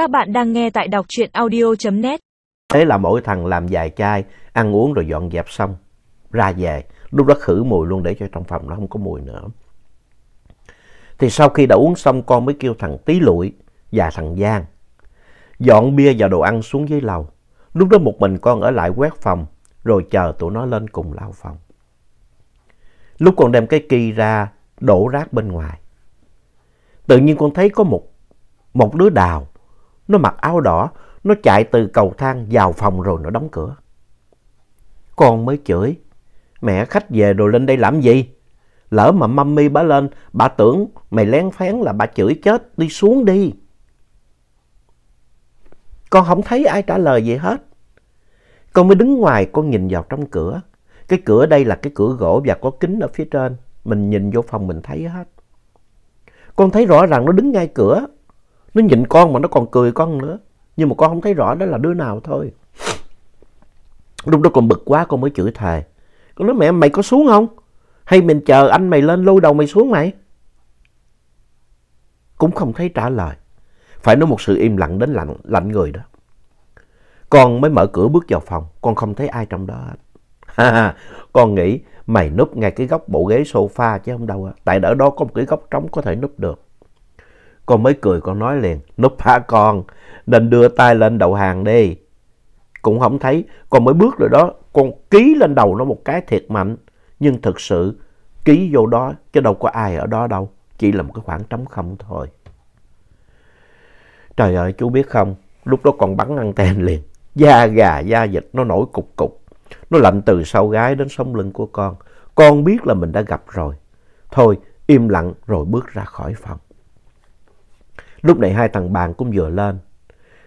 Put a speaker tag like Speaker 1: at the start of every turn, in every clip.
Speaker 1: Các bạn đang nghe tại đọc truyện audio.net.
Speaker 2: Thế là mỗi thằng làm vài chai, ăn uống rồi dọn dẹp xong, ra về. Lúc đó khử mùi luôn để cho trong phòng nó không có mùi nữa. Thì sau khi đã uống xong con mới kêu thằng Tí Lụi và thằng Giang dọn bia và đồ ăn xuống dưới lầu. Lúc đó một mình con ở lại quét phòng rồi chờ tụi nó lên cùng lao phòng. Lúc con đem cái kỳ ra đổ rác bên ngoài. Tự nhiên con thấy có một, một đứa đào. Nó mặc áo đỏ, nó chạy từ cầu thang vào phòng rồi nó đóng cửa. Con mới chửi. Mẹ khách về rồi lên đây làm gì? Lỡ mà mami bà lên, bà tưởng mày lén phén là bà chửi chết, đi xuống đi. Con không thấy ai trả lời gì hết. Con mới đứng ngoài, con nhìn vào trong cửa. Cái cửa đây là cái cửa gỗ và có kính ở phía trên. Mình nhìn vô phòng mình thấy hết. Con thấy rõ ràng nó đứng ngay cửa. Nó nhìn con mà nó còn cười con nữa. Nhưng mà con không thấy rõ đó là đứa nào thôi. Lúc đó con bực quá con mới chửi thề. Con nói mẹ mày có xuống không? Hay mình chờ anh mày lên lôi đầu mày xuống mày? Cũng không thấy trả lời. Phải nói một sự im lặng đến lạnh, lạnh người đó. Con mới mở cửa bước vào phòng. Con không thấy ai trong đó hết. con nghĩ mày núp ngay cái góc bộ ghế sofa chứ không đâu. Tại ở đó có một cái góc trống có thể núp được. Con mới cười con nói liền. Núp hả con? Nên đưa tay lên đầu hàng đi. Cũng không thấy. Con mới bước rồi đó. Con ký lên đầu nó một cái thiệt mạnh. Nhưng thực sự ký vô đó chứ đâu có ai ở đó đâu. Chỉ là một cái khoảng trống không thôi. Trời ơi chú biết không. Lúc đó còn bắn anten liền. Da gà, da vịt nó nổi cục cục. Nó lạnh từ sau gái đến sống lưng của con. Con biết là mình đã gặp rồi. Thôi im lặng rồi bước ra khỏi phòng. Lúc này hai thằng bạn cũng vừa lên.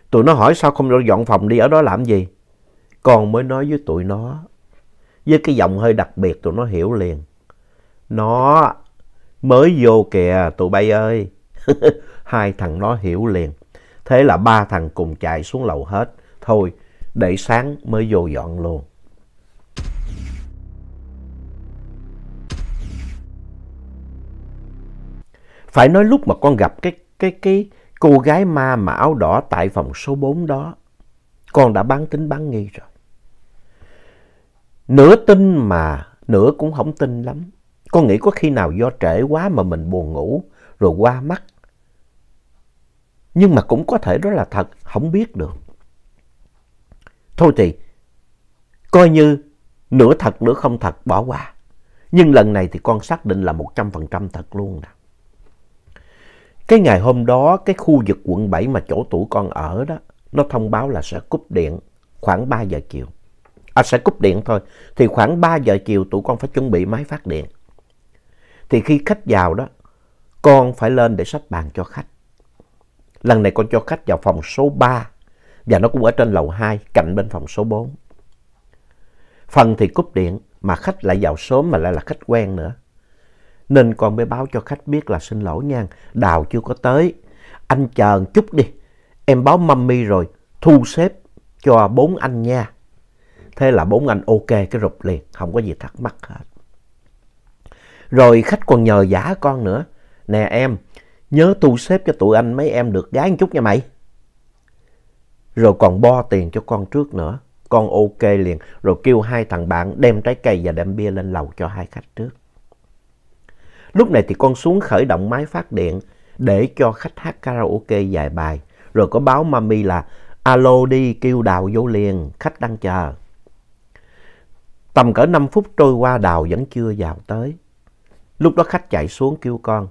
Speaker 2: Tụi nó hỏi sao không dọn phòng đi ở đó làm gì? Con mới nói với tụi nó. Với cái giọng hơi đặc biệt tụi nó hiểu liền. Nó mới vô kìa tụi bay ơi. hai thằng nó hiểu liền. Thế là ba thằng cùng chạy xuống lầu hết. Thôi để sáng mới vô dọn luôn. Phải nói lúc mà con gặp cái, cái, cái cô gái ma mà áo đỏ tại phòng số 4 đó, con đã bán tính bán nghi rồi. Nửa tin mà nửa cũng không tin lắm. Con nghĩ có khi nào do trễ quá mà mình buồn ngủ rồi qua mắt. Nhưng mà cũng có thể đó là thật, không biết được. Thôi thì, coi như nửa thật nửa không thật bỏ qua. Nhưng lần này thì con xác định là 100% thật luôn nè. Cái ngày hôm đó, cái khu vực quận 7 mà chỗ tụi con ở đó, nó thông báo là sẽ cúp điện khoảng 3 giờ chiều. À sẽ cúp điện thôi, thì khoảng 3 giờ chiều tụi con phải chuẩn bị máy phát điện. Thì khi khách vào đó, con phải lên để sắp bàn cho khách. Lần này con cho khách vào phòng số 3 và nó cũng ở trên lầu 2 cạnh bên phòng số 4. Phần thì cúp điện mà khách lại vào sớm mà lại là khách quen nữa. Nên con mới báo cho khách biết là xin lỗi nha, Đào chưa có tới. Anh chờ một chút đi, em báo mummy rồi, thu xếp cho bốn anh nha. Thế là bốn anh ok cái rụp liền, không có gì thắc mắc hết. Rồi khách còn nhờ giả con nữa. Nè em, nhớ thu xếp cho tụi anh mấy em được gái một chút nha mày. Rồi còn bo tiền cho con trước nữa. Con ok liền, rồi kêu hai thằng bạn đem trái cây và đem bia lên lầu cho hai khách trước. Lúc này thì con xuống khởi động máy phát điện để cho khách hát karaoke vài bài. Rồi có báo mami là alo đi kêu Đào vô liền, khách đang chờ. Tầm cỡ 5 phút trôi qua Đào vẫn chưa vào tới. Lúc đó khách chạy xuống kêu con.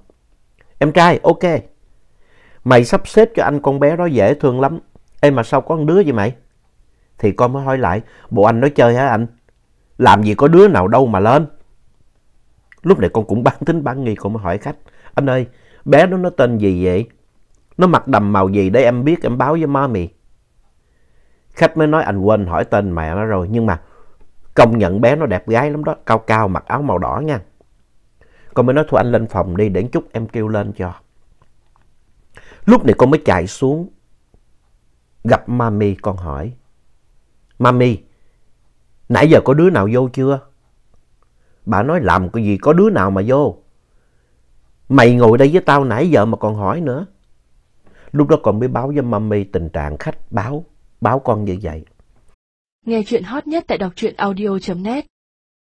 Speaker 2: Em trai, ok. Mày sắp xếp cho anh con bé đó dễ thương lắm. Ê mà sao có một đứa vậy mày? Thì con mới hỏi lại, bộ anh nói chơi hả anh? Làm gì có đứa nào đâu mà lên. Lúc này con cũng bán tính bán nghi, con mới hỏi khách. Anh ơi, bé đó nó tên gì vậy? Nó mặc đầm màu gì để em biết em báo với mommy. Khách mới nói anh quên hỏi tên mẹ nó rồi. Nhưng mà công nhận bé nó đẹp gái lắm đó. Cao cao mặc áo màu đỏ nha. Con mới nói thôi anh lên phòng đi để chút em kêu lên cho. Lúc này con mới chạy xuống. Gặp mami con hỏi. Mami, nãy giờ có đứa nào vô chưa? Bà nói làm cái gì có đứa nào mà vô. Mày ngồi đây với tao nãy giờ mà còn hỏi nữa. Lúc đó còn mới báo với mami tình trạng khách báo, báo con như vậy.
Speaker 1: Nghe chuyện hot nhất tại đọc truyện audio.net